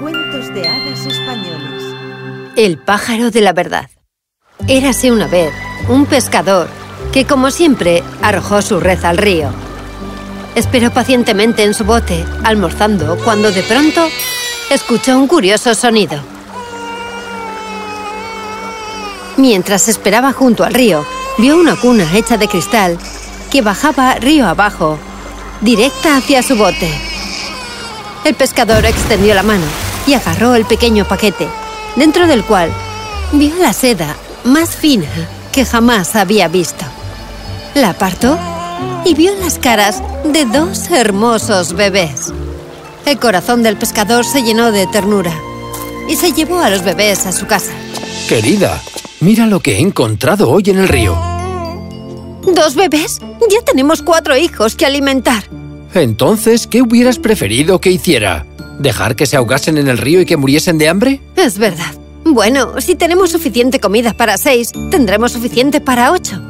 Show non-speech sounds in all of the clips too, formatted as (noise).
Cuentos de hadas españoles. El pájaro de la verdad. Érase una vez un pescador que, como siempre, arrojó su red al río. Esperó pacientemente en su bote, almorzando, cuando de pronto escuchó un curioso sonido. Mientras esperaba junto al río, vio una cuna hecha de cristal que bajaba río abajo, directa hacia su bote. El pescador extendió la mano y agarró el pequeño paquete, dentro del cual vio la seda más fina que jamás había visto. La apartó y vio las caras de dos hermosos bebés. El corazón del pescador se llenó de ternura y se llevó a los bebés a su casa. Querida, mira lo que he encontrado hoy en el río. ¿Dos bebés? Ya tenemos cuatro hijos que alimentar. Entonces, ¿qué hubieras preferido que hiciera? ¿Dejar que se ahogasen en el río y que muriesen de hambre? Es verdad. Bueno, si tenemos suficiente comida para seis, tendremos suficiente para ocho.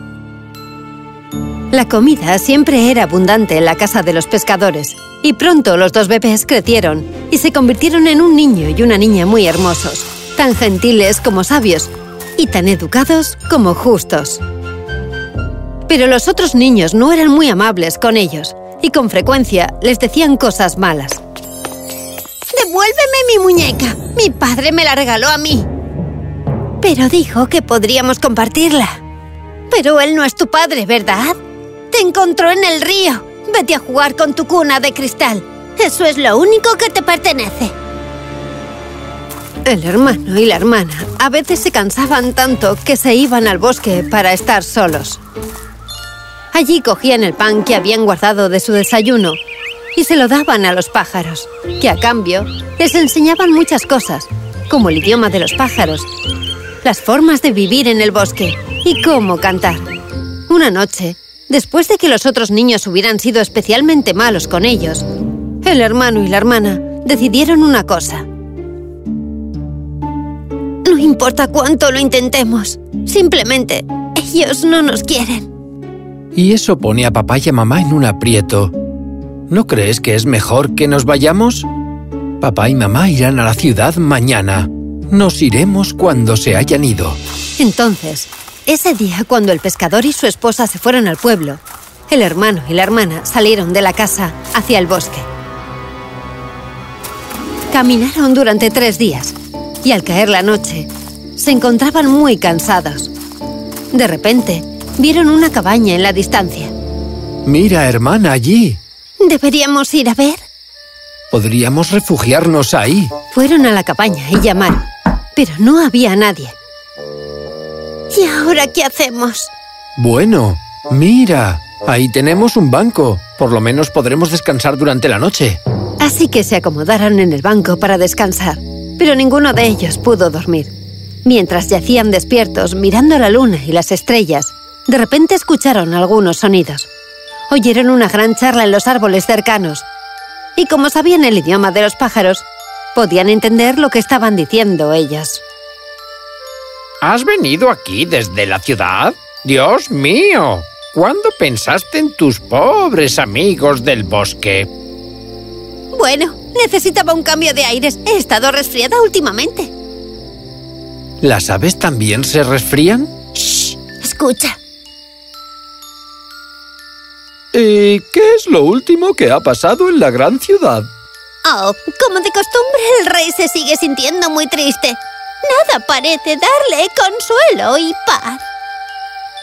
La comida siempre era abundante en la casa de los pescadores, y pronto los dos bebés crecieron y se convirtieron en un niño y una niña muy hermosos, tan gentiles como sabios y tan educados como justos. Pero los otros niños no eran muy amables con ellos y con frecuencia les decían cosas malas. ¡Devuélveme mi muñeca! Mi padre me la regaló a mí. Pero dijo que podríamos compartirla. Pero él no es tu padre, ¿verdad? Te encontró en el río. Vete a jugar con tu cuna de cristal. Eso es lo único que te pertenece. El hermano y la hermana a veces se cansaban tanto que se iban al bosque para estar solos. Allí cogían el pan que habían guardado de su desayuno y se lo daban a los pájaros, que a cambio les enseñaban muchas cosas, como el idioma de los pájaros, las formas de vivir en el bosque y cómo cantar. Una noche, después de que los otros niños hubieran sido especialmente malos con ellos, el hermano y la hermana decidieron una cosa. No importa cuánto lo intentemos, simplemente ellos no nos quieren. Y eso pone a papá y a mamá en un aprieto. ¿No crees que es mejor que nos vayamos? Papá y mamá irán a la ciudad mañana. Nos iremos cuando se hayan ido. Entonces, ese día cuando el pescador y su esposa se fueron al pueblo, el hermano y la hermana salieron de la casa hacia el bosque. Caminaron durante tres días y al caer la noche, se encontraban muy cansados. De repente, vieron una cabaña en la distancia. Mira, hermana, allí. ¿Deberíamos ir a ver? Podríamos refugiarnos ahí. Fueron a la cabaña y llamaron, pero no había nadie. ¿Y ahora qué hacemos? Bueno, mira, ahí tenemos un banco. Por lo menos podremos descansar durante la noche. Así que se acomodaron en el banco para descansar, pero ninguno de ellos pudo dormir. Mientras yacían despiertos mirando la luna y las estrellas, de repente escucharon algunos sonidos. Oyeron una gran charla en los árboles cercanos. Y como sabían el idioma de los pájaros, podían entender lo que estaban diciendo ellos. ¿Has venido aquí desde la ciudad? ¡Dios mío! ¿Cuándo pensaste en tus pobres amigos del bosque? Bueno, necesitaba un cambio de aires. He estado resfriada últimamente. ¿Las aves también se resfrían? Shh, escucha. ¿Y qué es lo último que ha pasado en la gran ciudad? Oh, como de costumbre, el rey se sigue sintiendo muy triste. Nada parece darle consuelo y paz.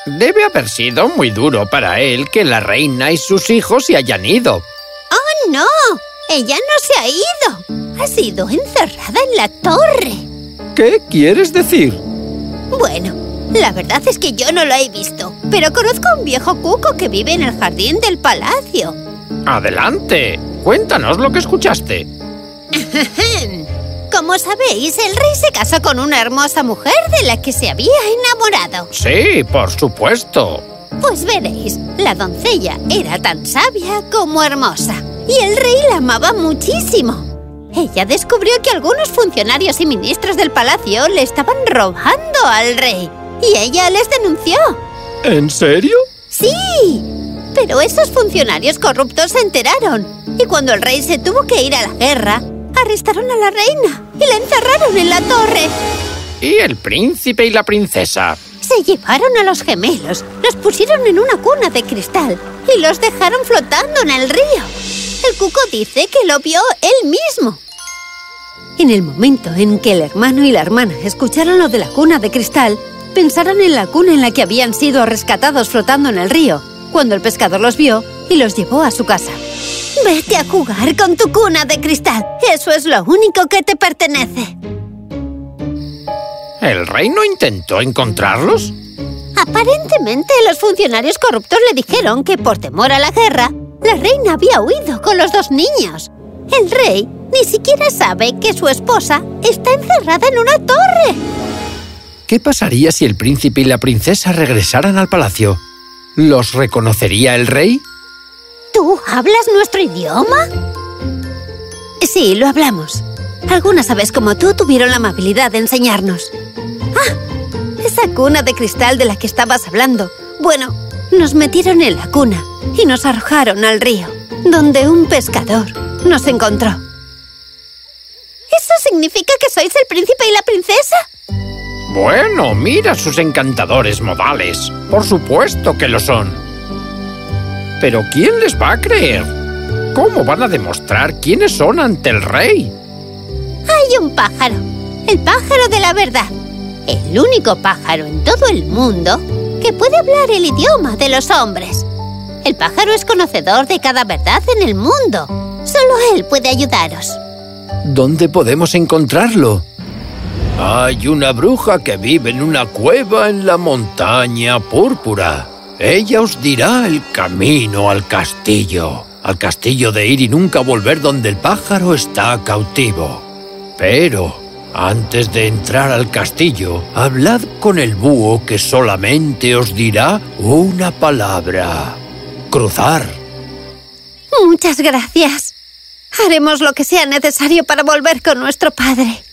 Debe haber sido muy duro para él que la reina y sus hijos se hayan ido. ¡Oh, no! Ella no se ha ido. Ha sido encerrada en la torre. ¿Qué quieres decir? Bueno, la verdad es que yo no la he visto, pero conozco a un viejo cuco que vive en el jardín del palacio. ¡Adelante! Cuéntanos lo que escuchaste. (laughs) Como sabéis, el rey se casó con una hermosa mujer de la que se había enamorado. Sí, por supuesto. Pues veréis, la doncella era tan sabia como hermosa, y el rey la amaba muchísimo. Ella descubrió que algunos funcionarios y ministros del palacio le estaban robando al rey, y ella les denunció. ¿En serio? ¡Sí! Pero esos funcionarios corruptos se enteraron, y cuando el rey se tuvo que ir a la guerra, arrestaron a la reina y la encerraron en la torre. ¿Y el príncipe y la princesa? Se llevaron a los gemelos, los pusieron en una cuna de cristal y los dejaron flotando en el río. El cuco dice que lo vio él mismo. En el momento en que el hermano y la hermana escucharon lo de la cuna de cristal, pensaron en la cuna en la que habían sido rescatados flotando en el río, cuando el pescador los vio y los llevó a su casa. Vete a jugar con tu cuna de cristal. Eso es lo único que te pertenece. ¿El rey no intentó encontrarlos? Aparentemente, los funcionarios corruptos le dijeron que por temor a la guerra, la reina había huido con los dos niños. El rey ni siquiera sabe que su esposa está encerrada en una torre. ¿Qué pasaría si el príncipe y la princesa regresaran al palacio? ¿Los reconocería el rey? ¿Tú hablas nuestro idioma? Sí, lo hablamos. Algunas aves como tú tuvieron la amabilidad de enseñarnos. ¡Ah! Esa cuna de cristal de la que estabas hablando. Bueno, nos metieron en la cuna y nos arrojaron al río, donde un pescador nos encontró. ¿Eso significa que sois el príncipe y la princesa? Bueno, mira sus encantadores modales. Por supuesto que lo son. Pero ¿quién les va a creer? ¿Cómo van a demostrar quiénes son ante el rey? Hay un pájaro, el pájaro de la verdad. El único pájaro en todo el mundo que puede hablar el idioma de los hombres. El pájaro es conocedor de cada verdad en el mundo. Solo él puede ayudaros. ¿Dónde podemos encontrarlo? Hay una bruja que vive en una cueva en la montaña púrpura. Ella os dirá el camino al castillo. Al castillo de ir y nunca volver donde el pájaro está cautivo. Pero, antes de entrar al castillo, hablad con el búho que solamente os dirá una palabra. Cruzar. Muchas gracias. Haremos lo que sea necesario para volver con nuestro padre.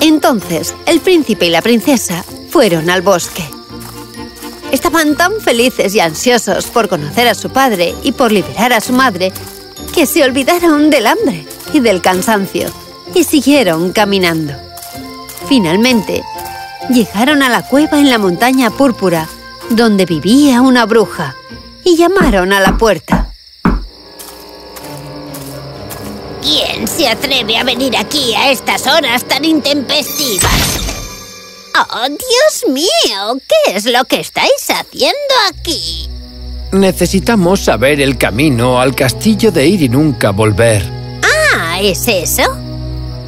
Entonces, el príncipe y la princesa fueron al bosque. Estaban tan felices y ansiosos por conocer a su padre y por liberar a su madre que se olvidaron del hambre y del cansancio y siguieron caminando. Finalmente, llegaron a la cueva en la montaña púrpura donde vivía una bruja y llamaron a la puerta. Se atreve a venir aquí a estas horas tan intempestivas? ¡Oh, Dios mío! ¿Qué es lo que estáis haciendo aquí? Necesitamos saber el camino al castillo de ir y nunca volver. Ah, ¿es eso?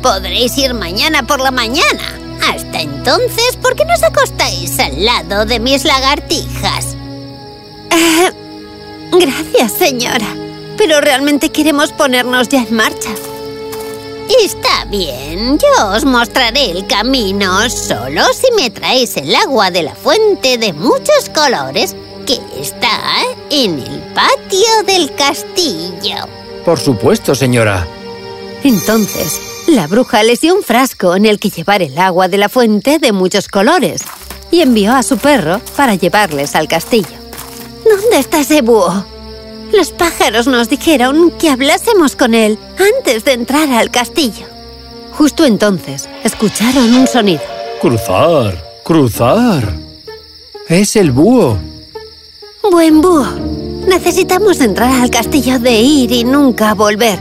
Podréis ir mañana por la mañana. Hasta entonces, ¿por qué no os acostáis al lado de mis lagartijas? Eh, gracias, señora. Pero realmente queremos ponernos ya en marcha. Está bien, yo os mostraré el camino solo si me traéis el agua de la fuente de muchos colores que está en el patio del castillo. Por supuesto, señora. Entonces, la bruja les dio un frasco en el que llevar el agua de la fuente de muchos colores y envió a su perro para llevarles al castillo. ¿Dónde está ese búho? Los pájaros nos dijeron que hablásemos con él antes de entrar al castillo. Justo entonces, escucharon un sonido. Cruzar, cruzar. Es el búho. Buen búho. Necesitamos entrar al castillo de ir y nunca volver.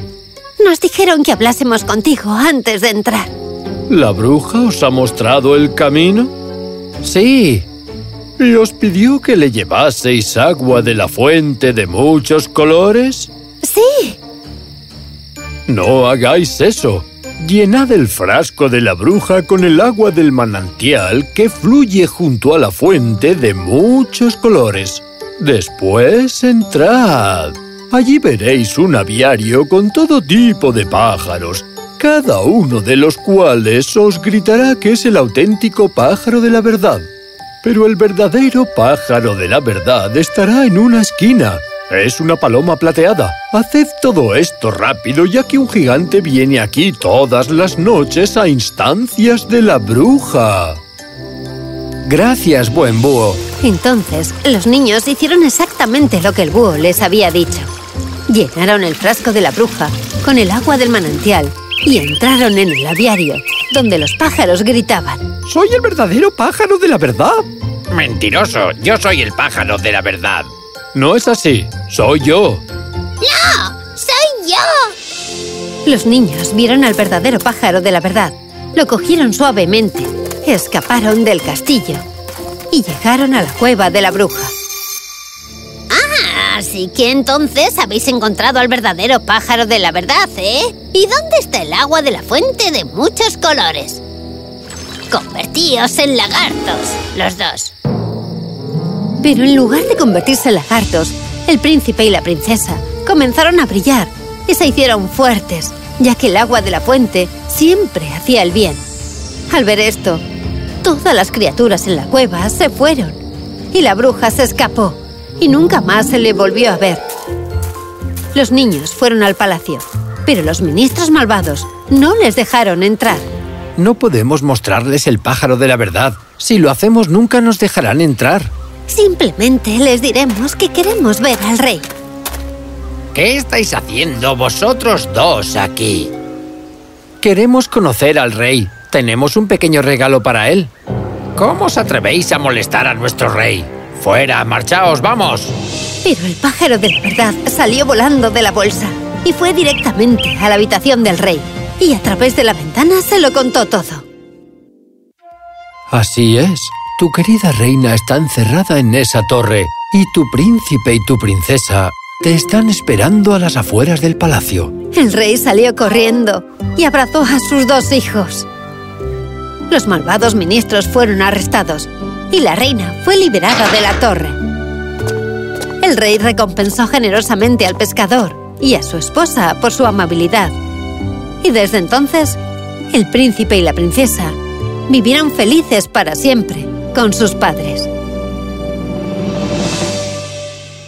Nos dijeron que hablásemos contigo antes de entrar. ¿La bruja os ha mostrado el camino? Sí. ¿Y os pidió que le llevaseis agua de la fuente de muchos colores? Sí. No hagáis eso. Llenad el frasco de la bruja con el agua del manantial que fluye junto a la fuente de muchos colores. Después entrad. Allí veréis un aviario con todo tipo de pájaros, cada uno de los cuales os gritará que es el auténtico pájaro de la verdad. Pero el verdadero pájaro de la verdad estará en una esquina. Es una paloma plateada. Haced todo esto rápido, ya que un gigante viene aquí todas las noches a instancias de la bruja. Gracias, buen búho. Entonces, los niños hicieron exactamente lo que el búho les había dicho. Llenaron el frasco de la bruja con el agua del manantial y entraron en el aviario, donde los pájaros gritaban. ¡Soy el verdadero pájaro de la verdad! Mentiroso, yo soy el pájaro de la verdad. No es así, soy yo. ¡No! ¡Soy yo! Los niños vieron al verdadero pájaro de la verdad. Lo cogieron suavemente, escaparon del castillo y llegaron a la cueva de la bruja. Así que entonces habéis encontrado al verdadero pájaro de la verdad, ¿eh? ¿Y dónde está el agua de la fuente de muchos colores? Convertíos en lagartos, los dos. Pero en lugar de convertirse en lagartos, el príncipe y la princesa comenzaron a brillar y se hicieron fuertes, ya que el agua de la fuente siempre hacía el bien. Al ver esto, todas las criaturas en la cueva se fueron y la bruja se escapó y nunca más se le volvió a ver. Los niños fueron al palacio, pero los ministros malvados no les dejaron entrar. No podemos mostrarles el pájaro de la verdad. Si lo hacemos, nunca nos dejarán entrar. Simplemente les diremos que queremos ver al rey. ¿Qué estáis haciendo vosotros dos aquí? Queremos conocer al rey. Tenemos un pequeño regalo para él. ¿Cómo os atrevéis a molestar a nuestro rey? ¡Fuera! ¡Marchaos! ¡Vamos! Pero el pájaro de la verdad salió volando de la bolsa y fue directamente a la habitación del rey. Y a través de la ventana se lo contó todo. Así es. Tu querida reina está encerrada en esa torre y tu príncipe y tu princesa te están esperando a las afueras del palacio. El rey salió corriendo y abrazó a sus dos hijos. Los malvados ministros fueron arrestados y la reina fue liberada de la torre. El rey recompensó generosamente al pescador y a su esposa por su amabilidad. Y desde entonces, el príncipe y la princesa vivieron felices para siempre con sus padres.